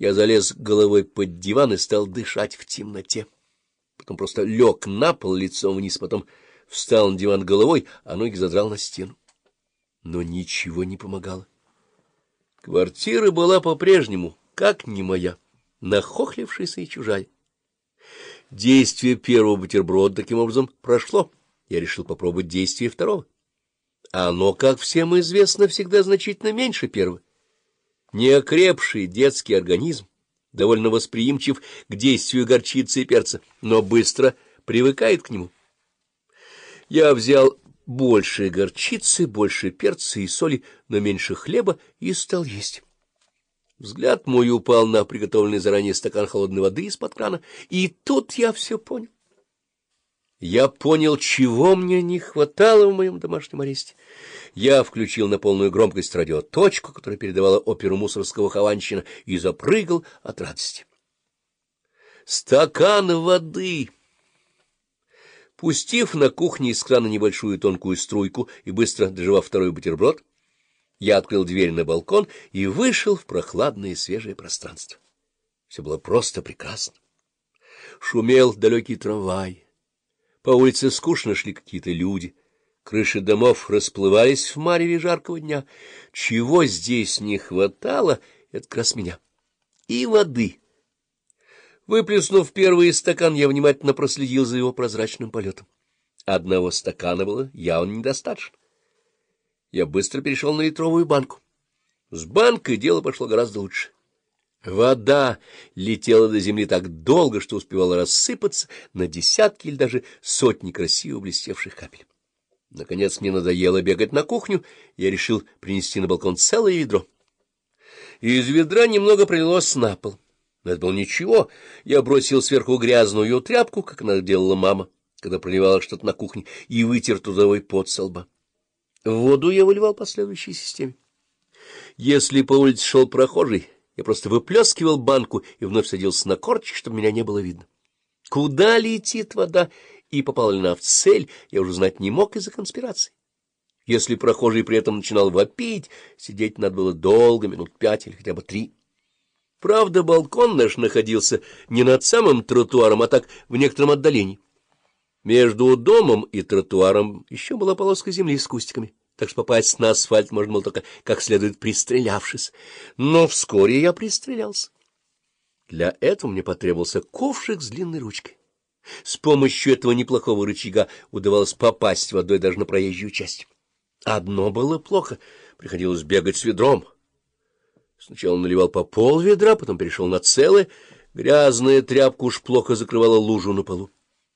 Я залез головой под диван и стал дышать в темноте. Потом просто лег на пол лицом вниз, потом встал на диван головой, а ноги задрал на стену. Но ничего не помогало. Квартира была по-прежнему, как не моя, нахохлившаяся и чужая. Действие первого бутерброда таким образом прошло. Я решил попробовать действие второго. Оно, как всем известно, всегда значительно меньше первого. Неокрепший детский организм довольно восприимчив к действию горчицы и перца, но быстро привыкает к нему. Я взял больше горчицы, больше перца и соли, но меньше хлеба и стал есть. Взгляд мой упал на приготовленный заранее стакан холодной воды из-под крана, и тут я все понял. Я понял, чего мне не хватало в моем домашнем аресте. Я включил на полную громкость радиоточку, которая передавала оперу мусорского Хованщина, и запрыгал от радости. Стакан воды! Пустив на кухне из крана небольшую тонкую струйку и быстро доживав второй бутерброд, я открыл дверь на балкон и вышел в прохладное свежее пространство. Все было просто прекрасно. Шумел далекий трамвай. По улице скучно шли какие-то люди. Крыши домов расплывались в мареве жаркого дня. Чего здесь не хватало, это как раз меня. И воды. Выплеснув первый стакан, я внимательно проследил за его прозрачным полетом. Одного стакана было явно недостаточно. Я быстро перешел на литровую банку. С банкой дело пошло гораздо лучше. Вода летела до земли так долго, что успевала рассыпаться на десятки или даже сотни красиво блестевших капель. Наконец мне надоело бегать на кухню, я решил принести на балкон целое ведро. Из ведра немного пролилось на пол. Но это было ничего. Я бросил сверху грязную тряпку, как она делала мама, когда проливала что-то на кухне, и вытер трудовой пот со лба. Воду я выливал по следующей системе. Если по улице шел прохожий, я просто выплескивал банку и вновь садился на корчик, чтобы меня не было видно. Куда летит вода и попала ли она в цель, я уже знать не мог из-за конспирации. Если прохожий при этом начинал вопить, сидеть надо было долго, минут пять или хотя бы три. Правда, балкон наш находился не над самым тротуаром, а так в некотором отдалении. Между домом и тротуаром еще была полоска земли с кустиками, так что попасть на асфальт можно было только как следует пристрелявшись. Но вскоре я пристрелялся. Для этого мне потребовался ковшик с длинной ручкой. С помощью этого неплохого рычага удавалось попасть водой даже на проезжую часть. Одно было плохо — приходилось бегать с ведром. Сначала наливал по пол ведра, потом перешел на целое. Грязная тряпка уж плохо закрывала лужу на полу.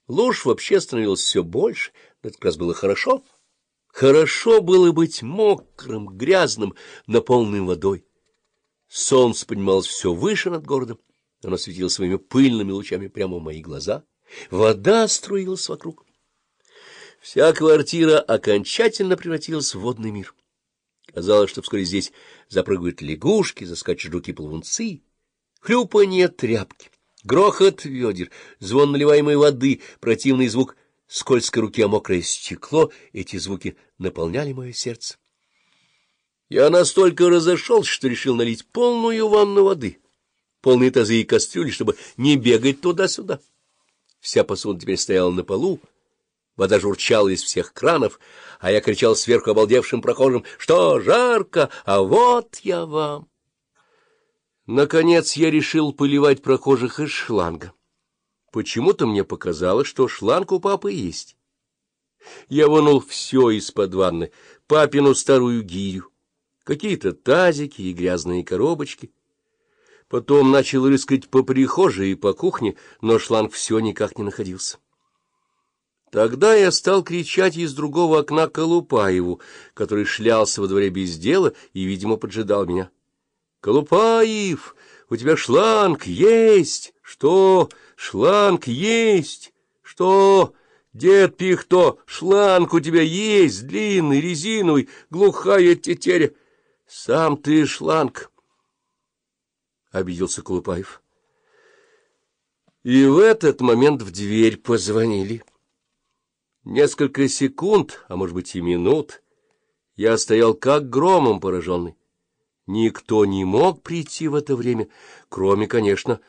Луж вообще становилось все больше, но это как раз было хорошо. Хорошо было быть мокрым, грязным, наполненным водой. Солнце поднималось все выше над городом, оно светило своими пыльными лучами прямо в мои глаза. Вода струилась вокруг. Вся квартира окончательно превратилась в водный мир. Казалось, что вскоре здесь запрыгают лягушки, заскачут жуки-плавунцы, хлюпанье тряпки. Грохот ведер, звон наливаемой воды, противный звук скользкой руки о мокрое стекло — эти звуки наполняли мое сердце. Я настолько разошелся, что решил налить полную ванну воды, полные тазы и кастрюли, чтобы не бегать туда-сюда. Вся посуда теперь стояла на полу, вода журчала из всех кранов, а я кричал сверху обалдевшим прохожим, что жарко, а вот я вам. Наконец я решил поливать прохожих из шланга. Почему-то мне показалось, что шланг у папы есть. Я вынул все из-под ванны, папину старую гирю, какие-то тазики и грязные коробочки. Потом начал рыскать по прихожей и по кухне, но шланг все никак не находился. Тогда я стал кричать из другого окна Колупаеву, который шлялся во дворе без дела и, видимо, поджидал меня. Колупаев, у тебя шланг есть? Что? Шланг есть? Что? Дед Пихто, шланг у тебя есть, длинный, резиновый, глухая тетеря. Сам ты шланг, — обиделся Колупаев. И в этот момент в дверь позвонили. Несколько секунд, а может быть и минут, я стоял как громом пораженный. Никто не мог прийти в это время, кроме, конечно,